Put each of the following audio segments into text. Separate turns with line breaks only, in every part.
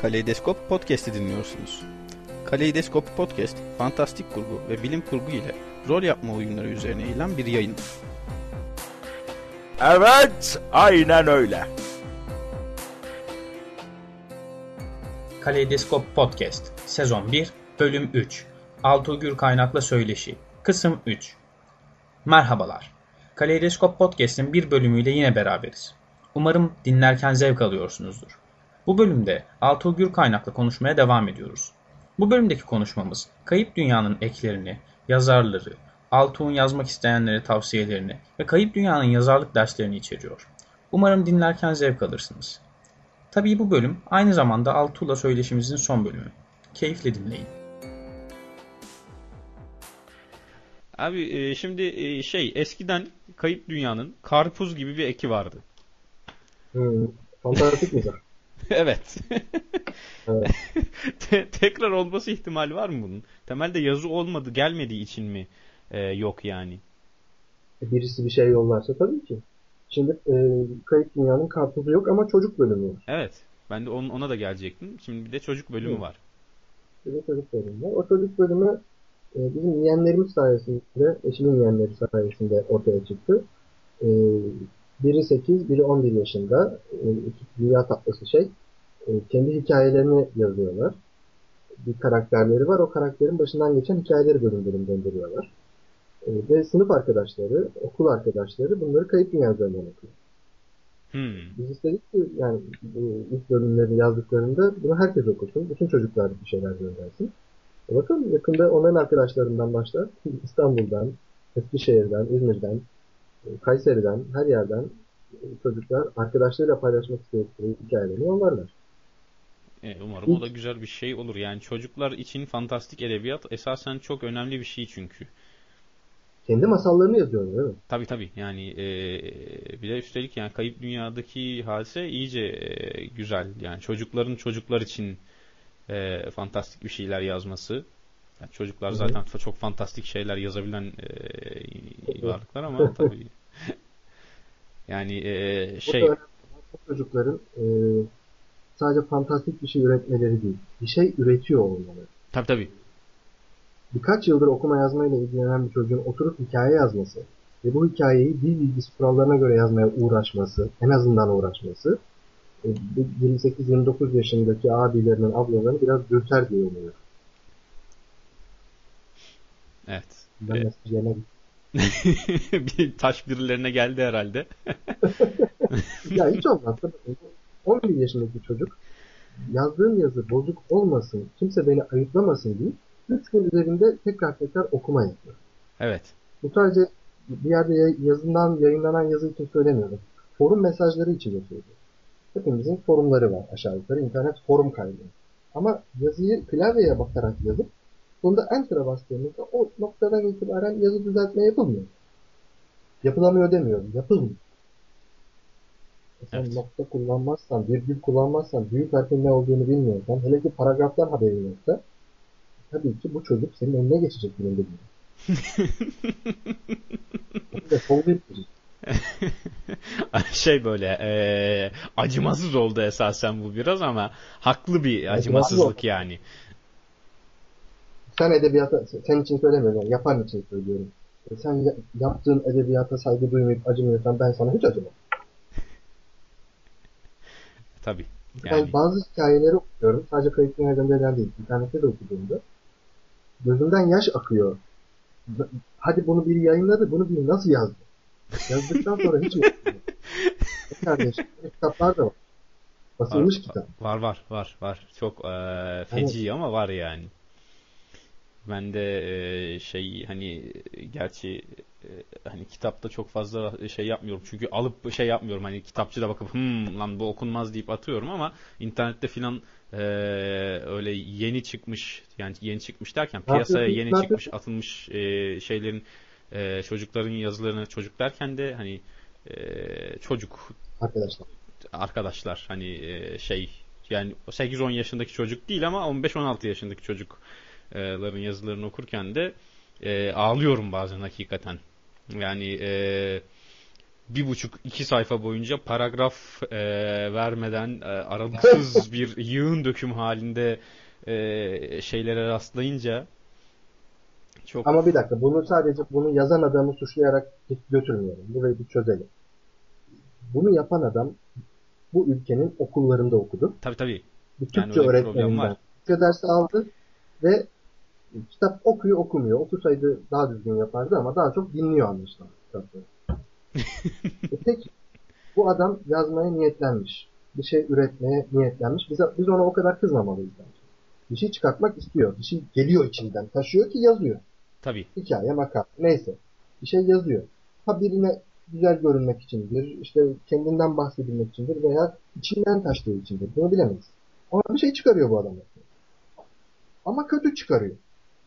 Kaleidoskop Podcast'i dinliyorsunuz. Kaleidoskop Podcast, fantastik kurgu ve bilim kurgu ile rol yapma oyunları üzerine eğilen bir yayın.
Evet, aynen öyle.
Kaleidoskop Podcast Sezon 1 Bölüm 3 Altugür Kaynakla Söyleşi Kısım 3 Merhabalar. Kaleidoskop Podcast'in bir bölümüyle yine beraberiz. Umarım dinlerken zevk alıyorsunuzdur. Bu bölümde Altugür Kaynakla konuşmaya devam ediyoruz. Bu bölümdeki konuşmamız Kayıp Dünya'nın eklerini, yazarları, Altuğ'un yazmak isteyenlere tavsiyelerini ve Kayıp Dünya'nın yazarlık derslerini içeriyor. Umarım dinlerken zevk alırsınız. Tabii bu bölüm aynı zamanda Altuğ'la söyleşimizin son bölümü. Keyifle dinleyin.
Abi e, şimdi e, şey eskiden Kayıp Dünya'nın karpuz gibi bir eki vardı.
Hmm, fantastik mizah.
evet.
Evet.
Te- tekrar olması ihtimali var mı bunun? Temelde yazı olmadı, gelmediği için mi e, yok yani?
Birisi bir şey yollarsa tabii ki. Şimdi e, Kayıp Dünya'nın karpuzu yok ama çocuk bölümü var.
Evet. Ben de on- ona da gelecektim. Şimdi bir de çocuk bölümü
Hı.
var.
Bir de çocuk bölümü var. O çocuk bölümü e, bizim yeğenlerimiz sayesinde, eşimin yeğenleri sayesinde ortaya çıktı. E, biri 8, biri 11 yaşında. E, iki dünya tatlısı şey. E, kendi hikayelerini yazıyorlar. Bir karakterleri var. O karakterin başından geçen hikayeleri bölüm bölüm gönderiyorlar. E, ve sınıf arkadaşları, okul arkadaşları bunları Kayıp Dünya üzerinden okuyor.
Hmm.
Biz istedik ki yani bu ilk bölümleri yazdıklarında bunu herkes okusun. Bütün çocuklar bir şeyler göndersin. Bakın yakında onların arkadaşlarından başlar. İstanbul'dan, Eskişehir'den, İzmir'den, Kayseri'den, her yerden çocuklar arkadaşlarıyla paylaşmak istedikleri hikayelerini yollarlar.
E, umarım o da güzel bir şey olur. Yani çocuklar için fantastik edebiyat esasen çok önemli bir şey çünkü.
Kendi masallarını yazıyorlar değil mi?
Tabii tabii. Yani e, bir de üstelik yani kayıp dünyadaki hadise iyice e, güzel. Yani çocukların çocuklar için e, fantastik bir şeyler yazması. Yani çocuklar zaten fa- çok fantastik şeyler yazabilen e, varlıklar ama tabii yani e, şey.
Bu çocukların e, sadece fantastik bir şey üretmeleri değil. Bir şey üretiyor olmaları.
tabii tabii.
birkaç yıldır okuma yazmayla ilgilenen bir çocuğun oturup hikaye yazması ve bu hikayeyi dil bilgisi kurallarına göre yazmaya uğraşması, en azından uğraşması, e, bu 28-29 yaşındaki abilerinin, ablalarını biraz dürter diye umuyorum.
Evet.
Ben
E,
mesaj yerine
bir taş birilerine geldi herhalde.
Ya hiç olmazsa 11 yaşındaki çocuk yazdığım yazı bozuk olmasın, kimse beni ayıplamasın diye 3 gün üzerinde tekrar tekrar okuma yapıyor.
Evet.
Bu sadece bir yerde yazından yayınlanan yazı için söylemiyorum. Forum mesajları için yapıyordu. Hepimizin forumları var aşağı yukarı. internet forum kaydı. Ama yazıyı klavyeye bakarak yazıp sonunda enter'a bastığımızda o noktadan itibaren yazı düzeltme yapılmıyor. Yapılamıyor demiyorum. Yapılmıyor. E Sen
Evet.
nokta kullanmazsan, virgül kullanmazsan, büyük harfin ne olduğunu bilmiyorsan, hele ki paragraftan haberin yoksa, tabii ki bu çocuk senin önüne geçecek bir önde Bu da sol bir çocuk.
şey böyle e, acımasız oldu esasen bu biraz ama haklı bir acımasızlık yani.
Sen edebiyata, sen için söylemiyorum, yani yapan için söylüyorum. E sen ya- yaptığın edebiyata saygı duymayıp acımıyorsan ben sana hiç acımam.
Tabii.
Ben
Yani
bazı hikayeleri okuyorum. Sadece kayıt dünya gönderilen değil. İnternette de okuduğumda. Gözümden yaş akıyor. Hadi bunu biri yayınladı. Bunu biri nasıl yazdı? Yazdıktan sonra hiç mi? Bir kardeşim, kitaplar da var. Basılmış
Var-
kitap.
var var var var. Çok e, feci ama var yani. Ben de e, şey hani gerçi e, hani kitapta çok fazla şey yapmıyorum. Çünkü alıp şey yapmıyorum. Hani kitapçıda bakıp hmm lan bu okunmaz deyip atıyorum ama internette filan e, öyle yeni çıkmış yani yeni çıkmış derken piyasaya yeni çıkmış atılmış e, şeylerin e, çocukların yazılarını çocuk derken de hani e, çocuk
Arkadaşlar.
arkadaşlar hani e, şey yani 8-10 yaşındaki çocuk değil ama 15-16 yaşındaki çocukların yazılarını okurken de e, ağlıyorum bazen hakikaten. Yani e, bir buçuk iki sayfa boyunca paragraf e, vermeden e, aralıksız bir yığın döküm halinde e, şeylere rastlayınca çok
Ama bir dakika bunu sadece bunu yazan adamı suçlayarak götürmeyelim. Burayı bir çözelim. Bunu yapan adam bu ülkenin okullarında okudu.
tabii tabii
Bir
Yani
Türkçe
problem
öğretmeninden. Türkçe dersi aldı ve kitap okuyor okumuyor. Okusaydı daha düzgün yapardı ama daha çok dinliyor anlaşılan kitapları. e peki bu adam yazmaya niyetlenmiş. Bir şey üretmeye niyetlenmiş. Biz, biz ona o kadar kızmamalıyız bence. Bir şey çıkartmak istiyor. Bir şey geliyor içinden. Taşıyor ki yazıyor.
tabii
Hikaye, makale neyse. Bir şey yazıyor. Ha birine güzel görünmek içindir, işte kendinden bahsedilmek içindir veya içinden taştığı içindir. Bunu bilemeyiz. Ama bir şey çıkarıyor bu adam. Ama kötü çıkarıyor.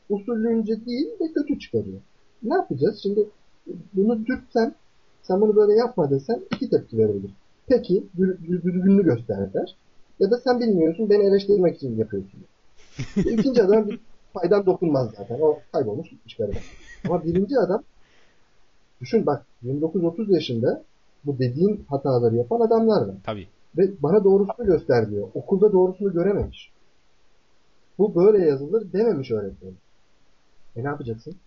Usullüğünce değil de kötü çıkarıyor. Ne yapacağız? Şimdi bunu dürtsen, sen bunu böyle yapma desen iki tepki verebilir. Peki, düzgünlüğünü göster der. Ya da sen bilmiyorsun, beni eleştirmek için yapıyorsun. İkinci adam bir faydan dokunmaz zaten. O kaybolmuş gitmiş gariban. Ama birinci adam düşün bak 29-30 yaşında bu dediğin hataları yapan adamlar var.
tabii
Ve bana doğrusunu göster diyor. Okulda doğrusunu görememiş. Bu böyle yazılır dememiş öğretmen. E ne yapacaksın?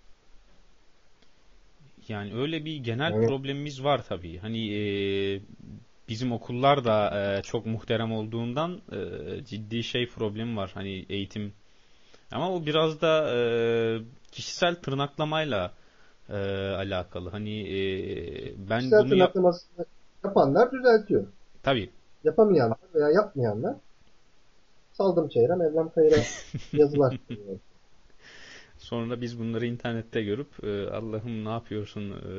Yani öyle bir genel
Evet.
problemimiz var tabii. Hani e, bizim okullar da e, çok muhterem olduğundan e, ciddi şey problemi var. Hani eğitim. Ama o biraz da e, kişisel tırnaklamayla e, alakalı. Hani e, ben
Kişisel
bunu yap
tırnaklamasını yapanlar düzeltiyor.
tabii
Yapamayanlar veya yapmayanlar saldım çeyrem evlem kayıra yazılar.
Sonra biz bunları internette görüp e, Allah'ım ne yapıyorsun e,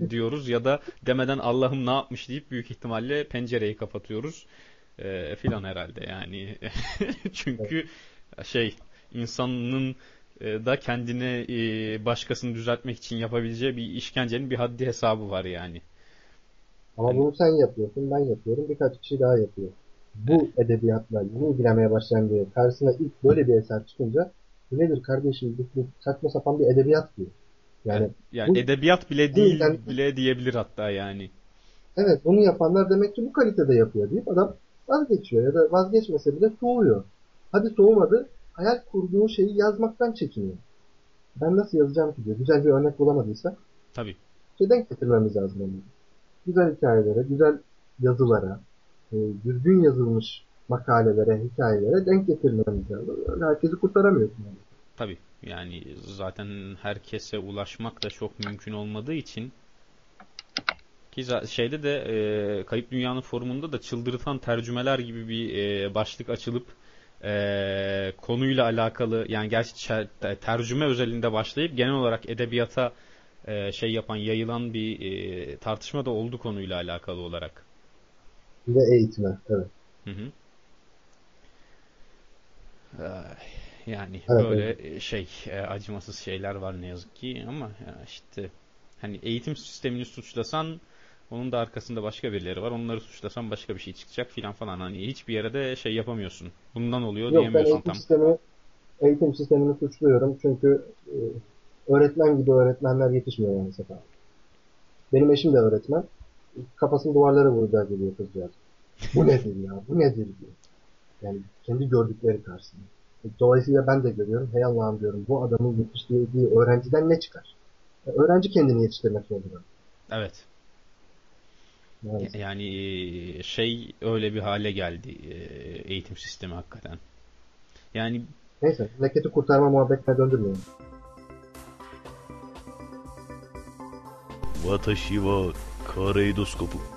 diyoruz. ya da demeden Allah'ım ne yapmış? deyip büyük ihtimalle pencereyi kapatıyoruz. E, filan herhalde yani. Çünkü şey insanın e, da kendine e, başkasını düzeltmek için yapabileceği bir işkencenin bir haddi hesabı var yani.
Ama bunu sen yapıyorsun, ben yapıyorum, birkaç kişi daha yapıyor. Bu edebiyatla yeni ilgilenmeye başlayan biri karşısına ilk böyle bir eser çıkınca bu nedir kardeşim bu, bu saçma sapan bir edebiyat diyor. Yani
Yani
bu-
edebiyat bile değil
yüzden-
bile diyebilir hatta yani.
evet bunu yapanlar demek ki bu kalitede yapıyor deyip adam vazgeçiyor ya da vazgeçmese bile soğuyor. Hadi soğumadı hayal kurduğu şeyi yazmaktan çekiniyor. Ben nasıl yazacağım ki diyor. Güzel bir örnek bulamadıysa
Tabii.
şey denk getirmemiz lazım onu. Güzel hikayelere, güzel yazılara, e, düzgün yazılmış makalelere, hikayelere denk getirmemiz lazım. Herkesi kurtaramıyorsun. Yani.
Tabii yani zaten herkese ulaşmak da çok mümkün olmadığı için ki şeyde de e, Kayıp Dünya'nın forumunda da çıldırtan tercümeler gibi bir e, başlık açılıp e, konuyla alakalı yani gerçi tercüme özelinde başlayıp genel olarak edebiyata e, şey yapan yayılan bir e, tartışma da oldu konuyla alakalı olarak.
Ve eğitime. Evet.
Hı hı. Ay, Yani
Evet,
böyle şey e, acımasız şeyler var ne yazık ki ama ya işte hani eğitim sistemini suçlasan onun da arkasında başka birileri var. Onları suçlasan başka bir şey çıkacak filan falan. Hani hiçbir yere de şey yapamıyorsun. Bundan oluyor
Yok
diyemiyorsun
eğitim
tam.
sistemini eğitim sistemini suçluyorum çünkü e, öğretmen gibi öğretmenler yetişmiyor yani sefer. Benim eşim de öğretmen. Kafasını duvarlara vuracak geliyor kızcağız. Bu nedir ya? Bu nedir diyor. Yani kendi gördükleri karşısında. Dolayısıyla ben de görüyorum. Hey Allah'ım diyorum bu adamın yetiştirdiği öğrenciden ne çıkar? E, öğrenci kendini yetiştirmek zorunda.
Evet. Yani e, şey öyle bir hale geldi e, eğitim sistemi hakikaten. Yani
neyse leketi kurtarma muhabbetine döndürmeyelim.
Watashi wa kareidoskopu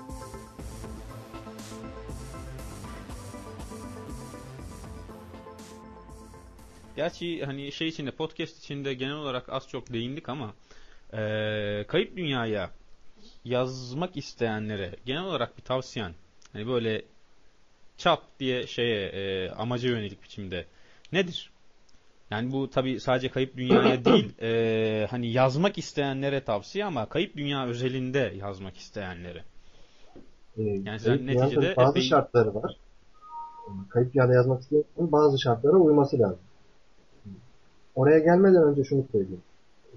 Gerçi hani şey içinde podcast içinde genel olarak az çok değindik ama eee, kayıp dünyaya yazmak isteyenlere genel olarak bir tavsiyen hani böyle çap diye şeye eee, amaca yönelik biçimde nedir? Yani bu tabi sadece kayıp dünyaya değil eee, hani yazmak isteyenlere tavsiye ama kayıp dünya özelinde yazmak isteyenlere.
Ee,
Yani sen neticede
bazı
epey-
şartları var. Kayıp dünyada yazmak isteyen bazı şartlara uyması lazım. Oraya gelmeden önce şunu söyleyeyim.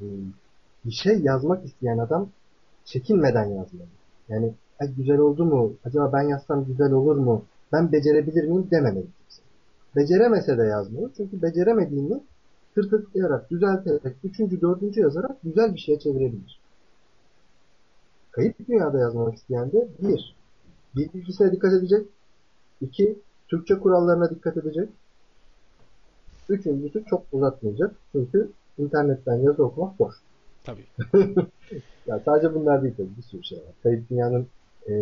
Ee, Bir şey yazmak isteyen adam çekinmeden yazmalı. Yani güzel oldu mu? Acaba ben yazsam güzel olur mu? Ben becerebilir miyim dememeli kimse. Beceremese de yazmalı. Çünkü beceremediğini tırtıklayarak, düzelterek, üçüncü, dördüncü yazarak güzel bir şeye çevirebilir. Kayıp dünyada yazmak isteyen de bir, bilgisine dikkat edecek. iki Türkçe kurallarına dikkat edecek. Üçüncüsü çok uzatmayacak. Çünkü internetten yazı okumak boş.
Tabii.
ya sadece bunlar değil tabii bir sürü şey var. Kayıp Dünya'nın e,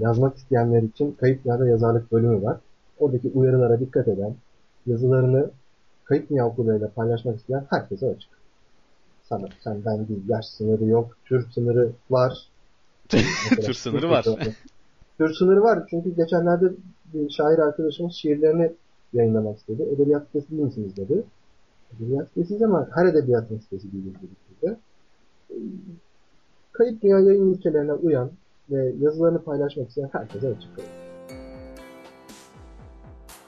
yazmak isteyenler için Kayıp Dünya'da yazarlık bölümü var. Oradaki uyarılara dikkat eden, yazılarını Kayıp Dünya okullarıyla paylaşmak isteyen herkese açık. Sana, sen ben değil, yaş sınırı yok, tür sınırı var.
tür sınırı var.
tür sınırı var çünkü geçenlerde bir şair arkadaşımız şiirlerini yayınlamak istedi. Edebiyat sitesi değil misiniz dedi. Edebiyat sitesiyiz ama her edebiyatın sitesi değiliz dedi. Kayıp Dünya yayın ilkelerine uyan ve yazılarını paylaşmak isteyen herkese açık kalın.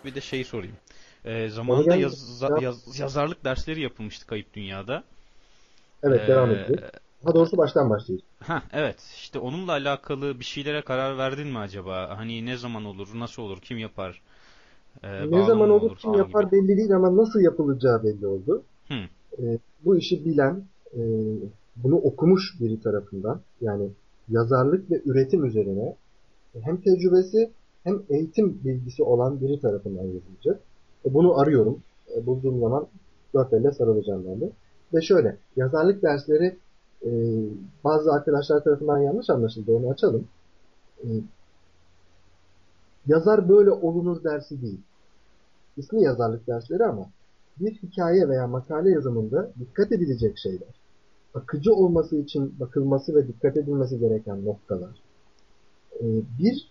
Bir de şey sorayım. E, zamanında yaz, yaz, yazarlık dersleri yapılmıştı Kayıp Dünya'da.
Evet, ee, devam edelim. Daha doğrusu baştan başlayacağız.
Ha evet. İşte onunla alakalı bir şeylere karar verdin mi acaba? Hani ne zaman olur, nasıl olur, kim yapar?
Ee, ne zaman olur, kim yapar gibi. belli değil ama nasıl yapılacağı belli oldu.
Hı.
Ee, bu işi bilen, e, bunu okumuş biri tarafından yani yazarlık ve üretim üzerine hem tecrübesi hem eğitim bilgisi olan biri tarafından yazılacak. E, bunu arıyorum. E, bulduğum zaman dört elle sarılacağım ben de. Ve şöyle, yazarlık dersleri e, bazı arkadaşlar tarafından yanlış anlaşıldı. Onu açalım. E, yazar böyle olunur dersi değil. İsmi yazarlık dersleri ama bir hikaye veya makale yazımında dikkat edilecek şeyler, akıcı olması için bakılması ve dikkat edilmesi gereken noktalar, e, bir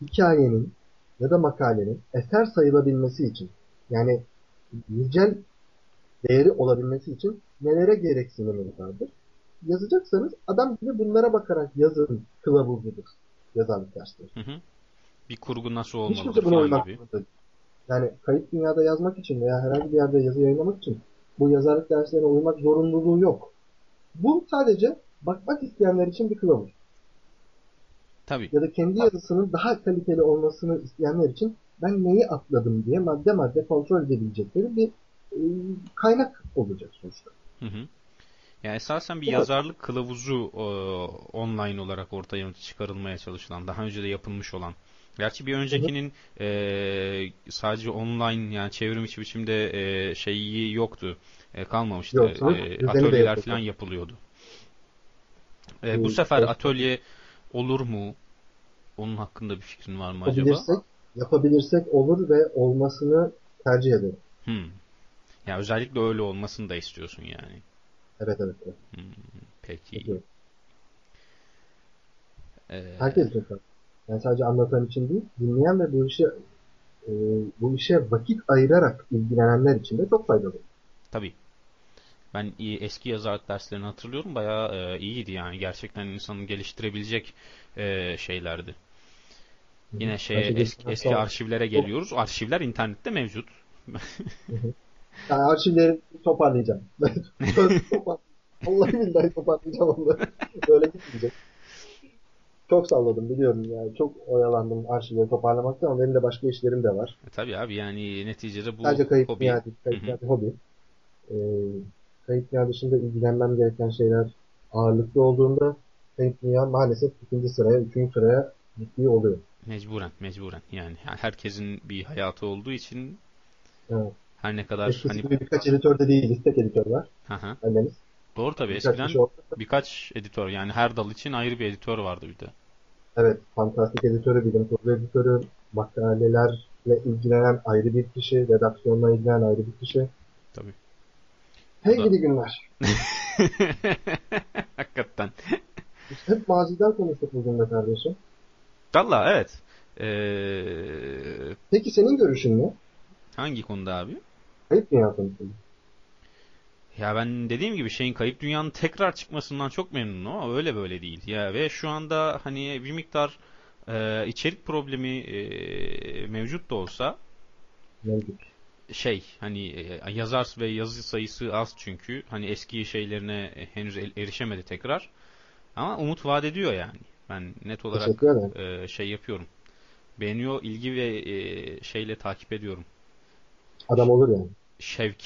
hikayenin ya da makalenin eser sayılabilmesi için yani nicel değeri olabilmesi için nelere gereksiniminiz vardır? Yazacaksanız adam gibi bunlara bakarak yazın kılavuzudur yazarlık dersleri.
Hı hı. Bir kurgu nasıl olmalıdır falan gibi.
Yani kayıt dünyada yazmak için veya herhangi bir yerde yazı yayınlamak için bu yazarlık derslerine uymak zorunluluğu yok. Bu sadece bakmak isteyenler için bir kılavuz.
Tabii.
Ya da kendi yazısının daha kaliteli olmasını isteyenler için ben neyi atladım diye madde madde kontrol edebilecekleri bir e, kaynak olacak sonuçta.
Hı hı. Yani esasen bir evet. yazarlık kılavuzu e, online olarak ortaya çıkarılmaya çalışılan, daha önce de yapılmış olan. Gerçi bir öncekinin e, sadece online yani çevrim içi biçimde e, şeyi yoktu. E, kalmamıştı. Yok, e, atölyeler falan yapılıyordu. E, bu sefer atölye olur mu? Onun hakkında bir fikrin var mı acaba?
Yapabilirsek olur ve olmasını tercih ederim.
Hmm. Yani özellikle öyle olmasını da istiyorsun yani.
Evet evet. evet.
Hmm, peki. peki.
Ee... Herkes için yani sadece anlatan için değil, dinleyen ve bu işe e, bu işe vakit ayırarak ilgilenenler için de çok faydalı.
Tabii. Ben eski yazarlık derslerini hatırlıyorum. Bayağı e, iyiydi yani. Gerçekten insanı geliştirebilecek e, şeylerdi. Yine şey eski, eski arşivlere geliyoruz. Arşivler internette mevcut.
yani arşivleri toparlayacağım. Vallahi billahi toparlayacağım onları. Böyle gitmeyecek. Çok salladım biliyorum yani. Çok oyalandım arşivleri toparlamakta ama benim de başka işlerim de var.
E, tabii abi yani neticede bu
Sadece kayıt hobi. Yani, kayıt yani hobi. Ee, kayıt dünya dışında ilgilenmem gereken şeyler ağırlıklı olduğunda kayıt dünya maalesef ikinci sıraya, üçüncü sıraya gittiği oluyor.
Mecburen, mecburen. Yani herkesin bir hayatı olduğu için
evet.
her ne kadar
Eskisi hani... birkaç editör de değiliz. Tek editör var.
Doğru tabii. Birkaç Eskiden birkaç editör yani her dal için ayrı bir editör vardı bir de.
Evet. Fantastik editörü, bilim kurgu editörü, makalelerle ilgilenen ayrı bir kişi, redaksiyonla ilgilenen ayrı bir kişi.
Tabii.
Hey gidi günler.
Hakikaten.
Biz hep maziden konuştuk bugün de kardeşim.
Valla evet. Ee...
Peki senin görüşün ne?
Hangi konuda abi?
Kayıp dünya konusunda.
Ya ben dediğim gibi şeyin kayıp dünyanın tekrar çıkmasından çok memnunum ama öyle böyle değil. Ya ve şu anda hani bir miktar e, içerik problemi e, mevcut da olsa
mevcut.
şey hani e, yazar ve yazı sayısı az çünkü hani eski şeylerine henüz erişemedi tekrar. Ama umut vaat ediyor yani. Ben net olarak e, şey yapıyorum. Beğeniyor, ilgi ve e, şeyle takip ediyorum.
Adam olur yani.
Şevk.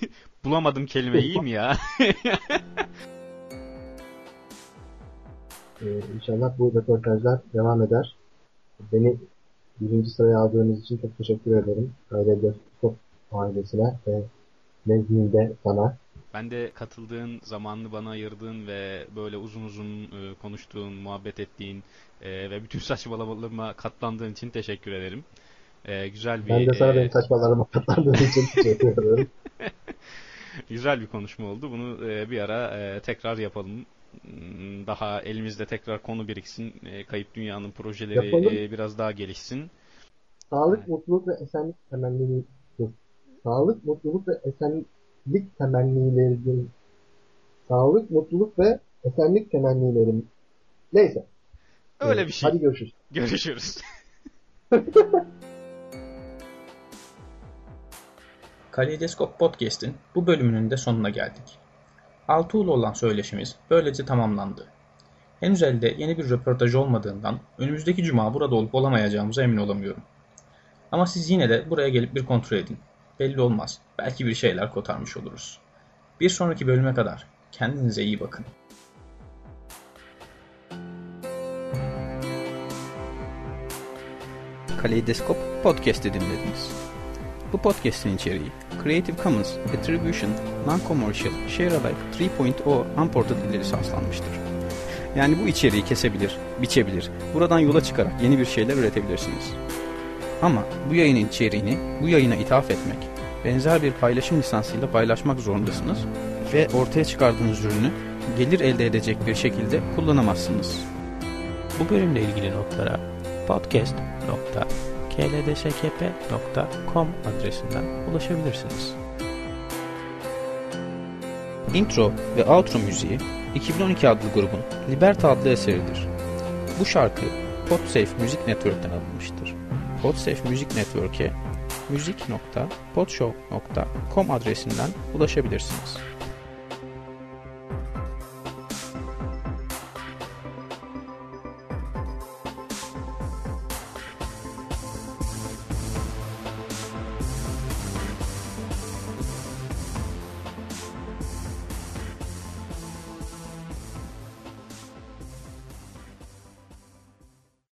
Bulamadım kelime iyi mi ya?
Ee, inşallah bu röportajlar devam eder. Beni birinci sıraya aldığınız için çok teşekkür ederim. Ayrıca çok ailesine ve nezdinde sana.
Ben de katıldığın, zamanını bana ayırdığın ve böyle uzun uzun e, konuştuğun, muhabbet ettiğin e, ve bütün saçmalamalarıma katlandığın için teşekkür ederim. E, güzel bir
Ben de sana
e,
benim saçmalarıma katlandığın için teşekkür ederim.
güzel bir konuşma oldu. Bunu e, bir ara e, tekrar yapalım. Hmm, Daha elimizde tekrar konu biriksin. E, Kayıp Dünya'nın projeleri
Yapalım.
e, biraz daha gelişsin.
Sağlık, mutluluk ve esenlik temenni Sağlık, mutluluk ve esenlik temennilerim. Sağlık, mutluluk ve esenlik temennilerim. Neyse.
Öyle bir şey.
Hadi görüşürüz.
Görüşürüz.
Kaleidoskop Podcast'in bu bölümünün de sonuna geldik. Altuğ'la olan söyleşimiz böylece tamamlandı. Henüz elde yeni bir röportaj olmadığından önümüzdeki cuma burada olup olamayacağımıza emin olamıyorum. Ama siz yine de buraya gelip bir kontrol edin. Belli olmaz. Belki bir şeyler kotarmış oluruz. Bir sonraki bölüme kadar kendinize iyi bakın.
Kaleidoskop Podcast'i dinlediniz. Bu podcast'in içeriği Creative Commons Attribution Non-Commercial Sharealike 3.0 Unported ile lisanslanmıştır. Yani bu içeriği kesebilir, biçebilir, buradan yola çıkarak yeni bir şeyler üretebilirsiniz. Ama bu yayının içeriğini bu yayına ithaf etmek, benzer bir paylaşım lisansıyla paylaşmak zorundasınız ve ortaya çıkardığınız ürünü gelir elde edecek bir şekilde kullanamazsınız.
Bu bölümle ilgili notlara podcast.kldskp.com adresinden ulaşabilirsiniz.
Intro ve outro müziği 2012 adlı grubun Liberta adlı eseridir. Bu şarkı Podsafe Müzik Network'ten alınmıştır. Podsafe Müzik Network'e müzik.podshow.com adresinden ulaşabilirsiniz.